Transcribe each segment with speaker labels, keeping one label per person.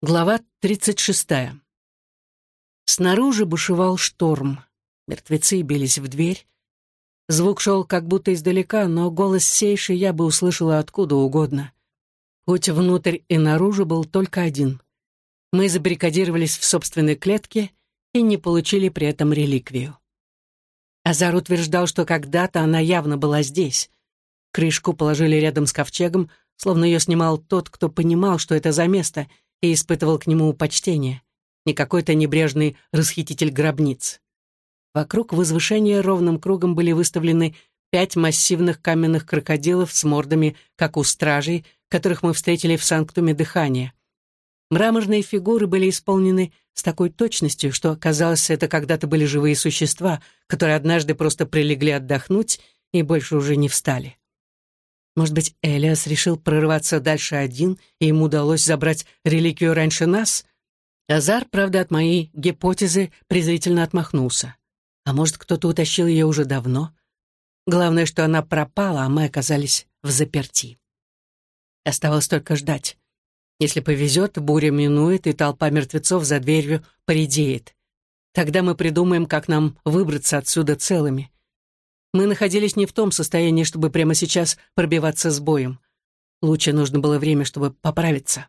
Speaker 1: Глава 36. Снаружи бушевал шторм. Мертвецы бились в дверь. Звук шел как будто издалека, но голос сейши я бы услышала откуда угодно. Путь внутрь и наружу был только один. Мы забаррикадировались в собственной клетке и не получили при этом реликвию. Азар утверждал, что когда-то она явно была здесь. Крышку положили рядом с ковчегом, словно ее снимал тот, кто понимал, что это за место — и испытывал к нему почтение, не какой-то небрежный расхититель гробниц. Вокруг возвышения ровным кругом были выставлены пять массивных каменных крокодилов с мордами, как у стражей, которых мы встретили в Санктуме Дыхания. Мраморные фигуры были исполнены с такой точностью, что, казалось, это когда-то были живые существа, которые однажды просто прилегли отдохнуть и больше уже не встали. Может быть, Элиас решил прорываться дальше один, и ему удалось забрать реликвию раньше нас? Азар, правда, от моей гипотезы презрительно отмахнулся. А может, кто-то утащил ее уже давно? Главное, что она пропала, а мы оказались в заперти. Оставалось только ждать. Если повезет, буря минует, и толпа мертвецов за дверью поредеет. Тогда мы придумаем, как нам выбраться отсюда целыми. Мы находились не в том состоянии, чтобы прямо сейчас пробиваться с боем. Лучше нужно было время, чтобы поправиться.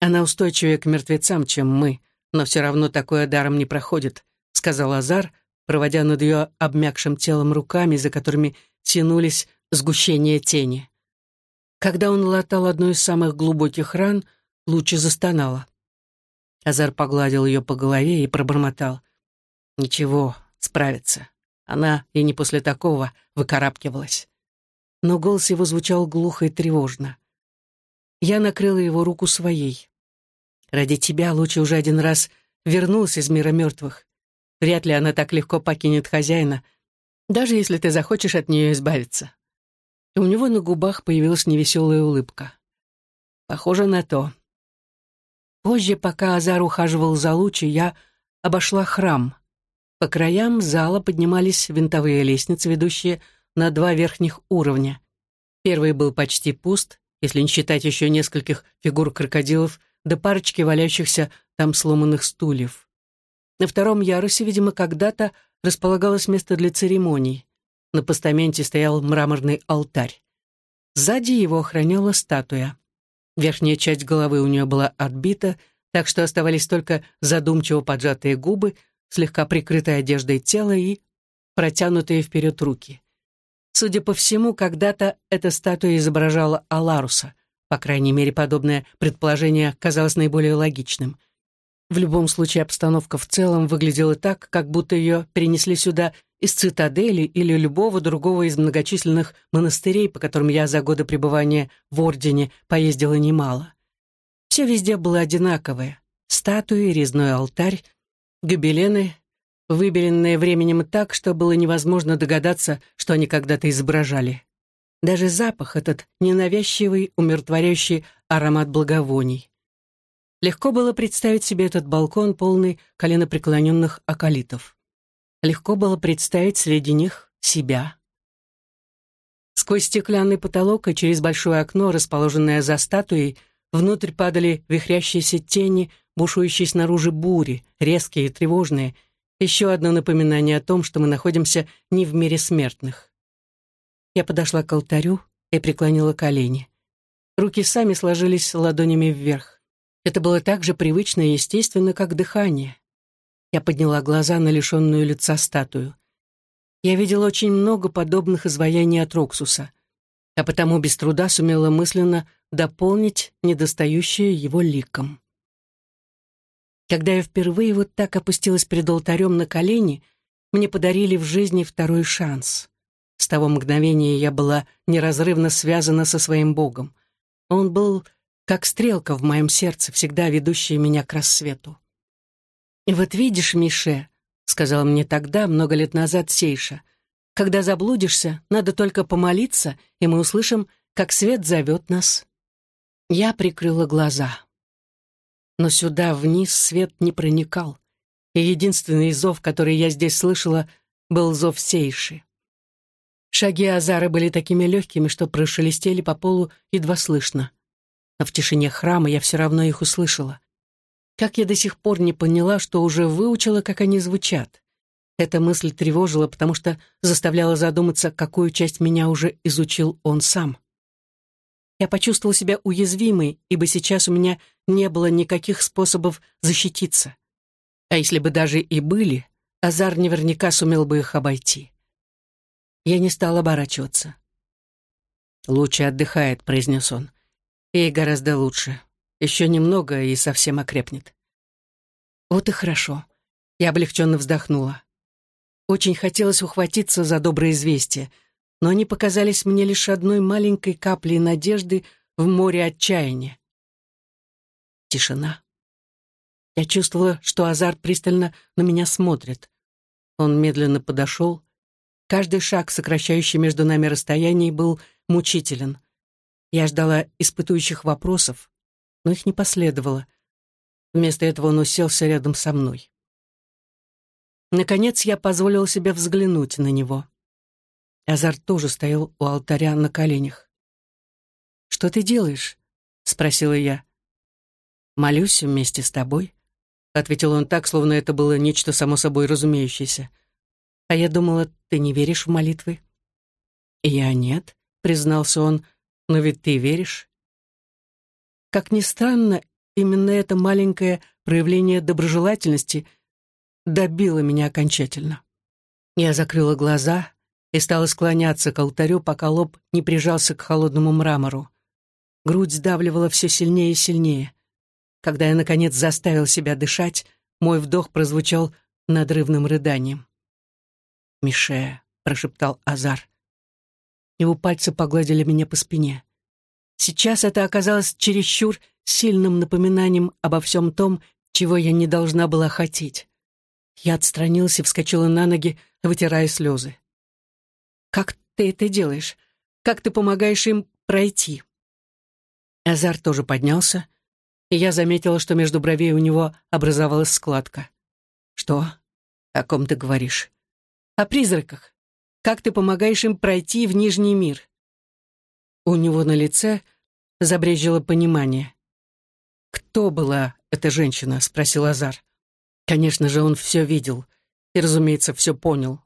Speaker 1: Она устойчивее к мертвецам, чем мы, но все равно такое даром не проходит, сказал Азар, проводя над ее обмякшим телом руками, за которыми тянулись сгущения тени. Когда он латал одну из самых глубоких ран, Лучи застонала. Азар погладил ее по голове и пробормотал. «Ничего, справится. Она и не после такого выкарабкивалась. Но голос его звучал глухо и тревожно. Я накрыла его руку своей. «Ради тебя лучше уже один раз вернулась из мира мертвых. Вряд ли она так легко покинет хозяина, даже если ты захочешь от нее избавиться». И у него на губах появилась невеселая улыбка. «Похоже на то». Позже, пока Азар ухаживал за Лучи, я обошла храм — по краям зала поднимались винтовые лестницы, ведущие на два верхних уровня. Первый был почти пуст, если не считать еще нескольких фигур крокодилов до парочки валяющихся там сломанных стульев. На втором ярусе, видимо, когда-то располагалось место для церемоний. На постаменте стоял мраморный алтарь. Сзади его охраняла статуя. Верхняя часть головы у нее была отбита, так что оставались только задумчиво поджатые губы, слегка прикрытой одеждой тело и протянутые вперед руки. Судя по всему, когда-то эта статуя изображала Аларуса. По крайней мере, подобное предположение казалось наиболее логичным. В любом случае, обстановка в целом выглядела так, как будто ее перенесли сюда из цитадели или любого другого из многочисленных монастырей, по которым я за годы пребывания в Ордене поездила немало. Все везде было одинаковое. Статуи, резной алтарь, гобелены, выбеленные временем так, что было невозможно догадаться, что они когда-то изображали. Даже запах этот ненавязчивый, умиротворяющий аромат благовоний. Легко было представить себе этот балкон, полный коленопреклоненных околитов. Легко было представить среди них себя. Сквозь стеклянный потолок и через большое окно, расположенное за статуей, внутрь падали вихрящиеся тени, бушующие снаружи бури, резкие и тревожные, еще одно напоминание о том, что мы находимся не в мире смертных. Я подошла к алтарю и преклонила колени. Руки сами сложились ладонями вверх. Это было так же привычно и естественно, как дыхание. Я подняла глаза на лишенную лица статую. Я видела очень много подобных изваяний от Роксуса, а потому без труда сумела мысленно дополнить недостающее его ликом. Когда я впервые вот так опустилась перед алтарем на колени, мне подарили в жизни второй шанс. С того мгновения я была неразрывно связана со своим Богом. Он был как стрелка в моем сердце, всегда ведущая меня к рассвету. «И вот видишь, Мише», — сказала мне тогда, много лет назад, Сейша, «когда заблудишься, надо только помолиться, и мы услышим, как свет зовет нас». Я прикрыла глаза но сюда вниз свет не проникал, и единственный зов, который я здесь слышала, был зов Сейши. Шаги Азара были такими легкими, что прошелестели по полу едва слышно. но в тишине храма я все равно их услышала. Как я до сих пор не поняла, что уже выучила, как они звучат. Эта мысль тревожила, потому что заставляла задуматься, какую часть меня уже изучил он сам. Я почувствовала себя уязвимой, ибо сейчас у меня не было никаких способов защититься. А если бы даже и были, Азар наверняка сумел бы их обойти. Я не стала оборачиваться. «Лучше отдыхает», — произнес он. «Ей гораздо лучше. Еще немного и совсем окрепнет». «Вот и хорошо». Я облегченно вздохнула. Очень хотелось ухватиться за доброе известие, но они показались мне лишь одной маленькой каплей надежды в море отчаяния. Тишина. Я чувствовала, что Азар пристально на меня смотрит. Он медленно подошел. Каждый шаг, сокращающий между нами расстояние, был мучителен. Я ждала испытующих вопросов, но их не последовало. Вместо этого он уселся рядом со мной. Наконец я позволила себе взглянуть на него. Азар тоже стоял у алтаря на коленях. «Что ты делаешь?» — спросила я. «Молюсь вместе с тобой», — ответил он так, словно это было нечто само собой разумеющееся. «А я думала, ты не веришь в молитвы?» «Я нет», — признался он, — «но ведь ты веришь». Как ни странно, именно это маленькое проявление доброжелательности добило меня окончательно. Я закрыла глаза и стала склоняться к алтарю, пока лоб не прижался к холодному мрамору. Грудь сдавливала все сильнее и сильнее. Когда я, наконец, заставил себя дышать, мой вдох прозвучал надрывным рыданием. «Мише», — прошептал Азар. Его пальцы погладили меня по спине. Сейчас это оказалось чересчур сильным напоминанием обо всем том, чего я не должна была хотеть. Я отстранился и вскочила на ноги, вытирая слезы. «Как ты это делаешь? Как ты помогаешь им пройти?» Азар тоже поднялся, и я заметила, что между бровей у него образовалась складка. «Что? О ком ты говоришь?» «О призраках. Как ты помогаешь им пройти в Нижний мир?» У него на лице забрежило понимание. «Кто была эта женщина?» — спросил Азар. Конечно же, он все видел и, разумеется, все понял.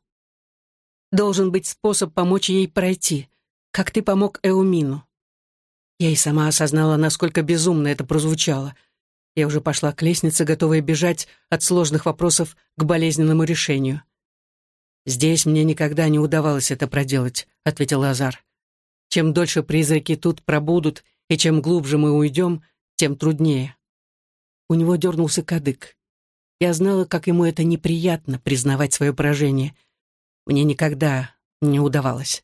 Speaker 1: Должен быть способ помочь ей пройти, как ты помог Эумину. Я и сама осознала, насколько безумно это прозвучало. Я уже пошла к лестнице, готовая бежать от сложных вопросов к болезненному решению. «Здесь мне никогда не удавалось это проделать», — ответил Азар. «Чем дольше призраки тут пробудут, и чем глубже мы уйдем, тем труднее». У него дернулся кадык. Я знала, как ему это неприятно признавать свое поражение. Мне никогда не удавалось.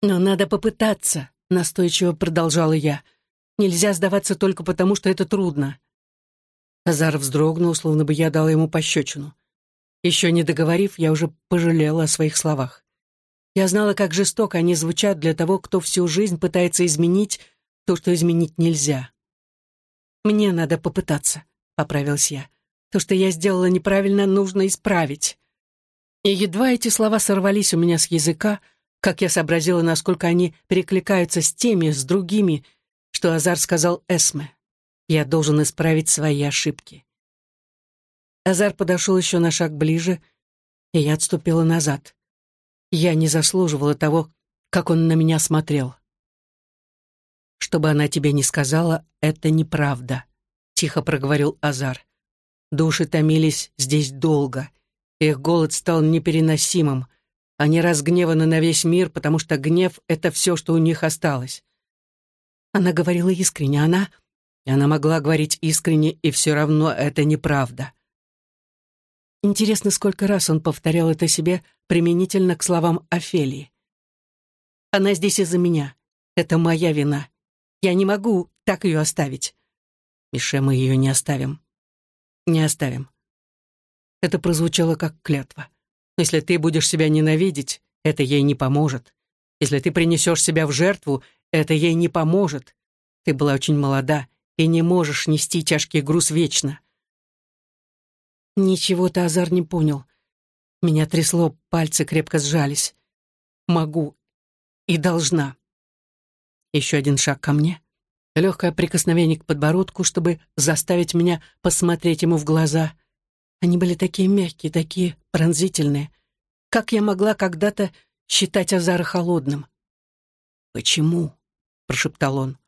Speaker 1: «Но надо попытаться», — настойчиво продолжала я. «Нельзя сдаваться только потому, что это трудно». Азар вздрогнул, словно бы я дала ему пощечину. Еще не договорив, я уже пожалела о своих словах. Я знала, как жестоко они звучат для того, кто всю жизнь пытается изменить то, что изменить нельзя. «Мне надо попытаться», — поправилась я. То, что я сделала неправильно, нужно исправить. И едва эти слова сорвались у меня с языка, как я сообразила, насколько они перекликаются с теми, с другими, что Азар сказал Эсме. Я должен исправить свои ошибки. Азар подошел еще на шаг ближе, и я отступила назад. Я не заслуживала того, как он на меня смотрел. «Что бы она тебе ни сказала, это неправда», — тихо проговорил Азар. Души томились здесь долго. Их голод стал непереносимым. Они разгневаны на весь мир, потому что гнев — это все, что у них осталось. Она говорила искренне, она... Она могла говорить искренне, и все равно это неправда. Интересно, сколько раз он повторял это себе применительно к словам Офелии. «Она здесь из-за меня. Это моя вина. Я не могу так ее оставить. Мише, мы ее не оставим не оставим». Это прозвучало как клятва. Если ты будешь себя ненавидеть, это ей не поможет. Если ты принесешь себя в жертву, это ей не поможет. Ты была очень молода и не можешь нести тяжкий груз вечно. Ничего-то Азар не понял. Меня трясло, пальцы крепко сжались. Могу и должна. Еще один шаг ко мне. легкое прикосновение к подбородку, чтобы заставить меня посмотреть ему в глаза. Они были такие мягкие, такие пронзительные. Как я могла когда-то считать Азара холодным? «Почему?» — прошептал он.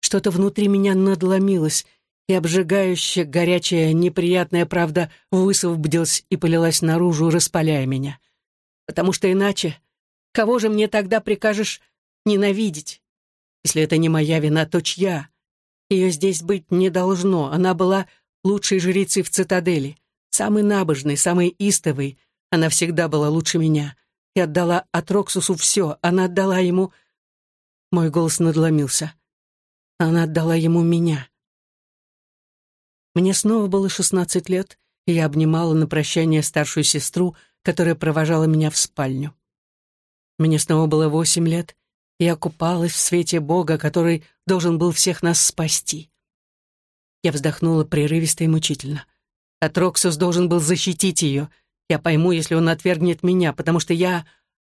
Speaker 1: Что-то внутри меня надломилось, и обжигающая, горячая, неприятная правда высвободилась и полилась наружу, распаляя меня. Потому что иначе, кого же мне тогда прикажешь ненавидеть? Если это не моя вина, то чья? Ее здесь быть не должно. Она была лучшей жрицей в цитадели, самой набожной, самой истовой. Она всегда была лучше меня. И отдала Атроксусу все. Она отдала ему... Мой голос надломился. Она отдала ему меня. Мне снова было шестнадцать лет, и я обнимала на прощание старшую сестру, которая провожала меня в спальню. Мне снова было восемь лет, и я купалась в свете Бога, который должен был всех нас спасти. Я вздохнула прерывисто и мучительно. Атроксус должен был защитить ее. Я пойму, если он отвергнет меня, потому что я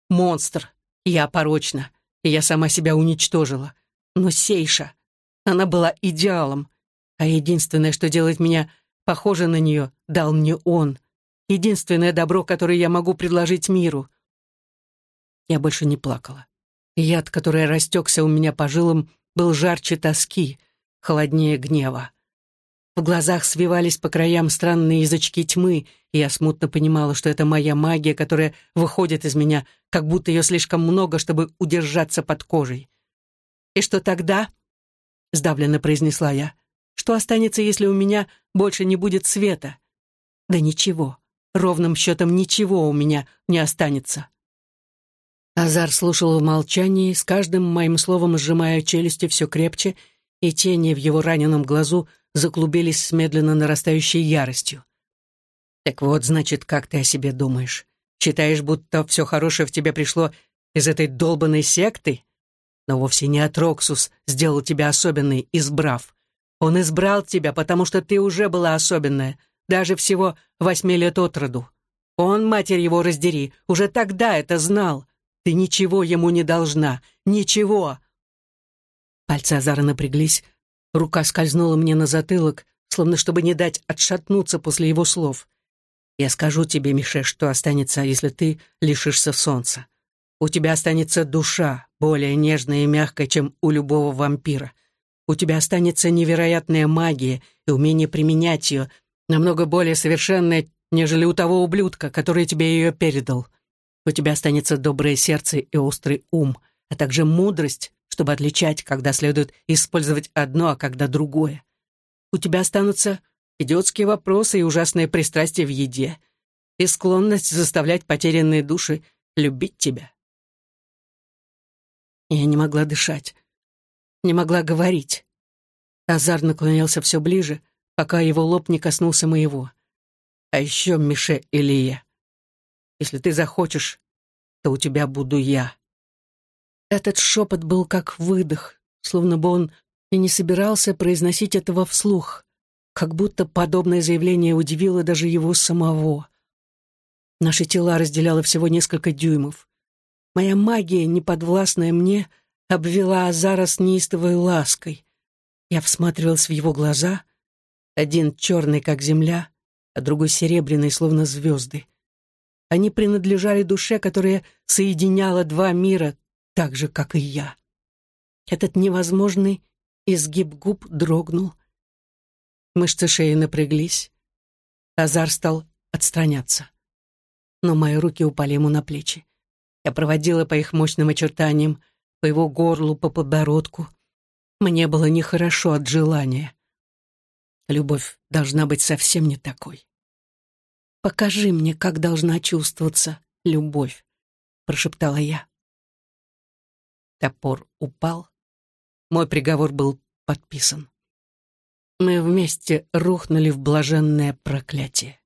Speaker 1: монстр, я порочна, и я сама себя уничтожила. Но Сейша, она была идеалом, а единственное, что делает меня похожей на нее, дал мне он. Единственное добро, которое я могу предложить миру. Я больше не плакала. Яд, который растекся у меня по жилам, был жарче тоски, холоднее гнева. В глазах свивались по краям странные язычки тьмы, и я смутно понимала, что это моя магия, которая выходит из меня, как будто ее слишком много, чтобы удержаться под кожей. «И что тогда?» — сдавленно произнесла я. «Что останется, если у меня больше не будет света?» «Да ничего, ровным счетом ничего у меня не останется». Азар слушал в молчании, с каждым моим словом сжимая челюсти все крепче, и тени в его раненом глазу заклубились с медленно нарастающей яростью. «Так вот, значит, как ты о себе думаешь? Считаешь, будто все хорошее в тебя пришло из этой долбанной секты? Но вовсе не Атроксус сделал тебя особенной, избрав. Он избрал тебя, потому что ты уже была особенная, даже всего восьми лет от роду. Он, матерь его раздери, уже тогда это знал. Ты ничего ему не должна, ничего!» Пальцы Азара напряглись, Рука скользнула мне на затылок, словно чтобы не дать отшатнуться после его слов. «Я скажу тебе, Мише, что останется, если ты лишишься солнца. У тебя останется душа, более нежная и мягкая, чем у любого вампира. У тебя останется невероятная магия и умение применять ее, намного более совершенная, нежели у того ублюдка, который тебе ее передал. У тебя останется доброе сердце и острый ум, а также мудрость, чтобы отличать, когда следует использовать одно, а когда другое. У тебя останутся идиотские вопросы и ужасное пристрастие в еде, и склонность заставлять потерянные души любить тебя. Я не могла дышать, не могла говорить. Азар наклонялся все ближе, пока его лоб не коснулся моего. А еще, Мише Илия, если ты захочешь, то у тебя буду я. Этот шепот был как выдох, словно бы он и не собирался произносить этого вслух, как будто подобное заявление удивило даже его самого. Наши тела разделяло всего несколько дюймов. Моя магия, неподвластная мне, обвела Азара с неистовой лаской. Я всматривалась в его глаза, один черный, как земля, а другой серебряный, словно звезды. Они принадлежали душе, которая соединяла два мира, так же, как и я. Этот невозможный изгиб губ дрогнул. Мышцы шеи напряглись. Азар стал отстраняться. Но мои руки упали ему на плечи. Я проводила по их мощным очертаниям, по его горлу, по подбородку. Мне было нехорошо от желания. Любовь должна быть совсем не такой. «Покажи мне, как должна чувствоваться любовь», — прошептала я. Топор упал. Мой приговор был подписан. Мы вместе рухнули в блаженное проклятие.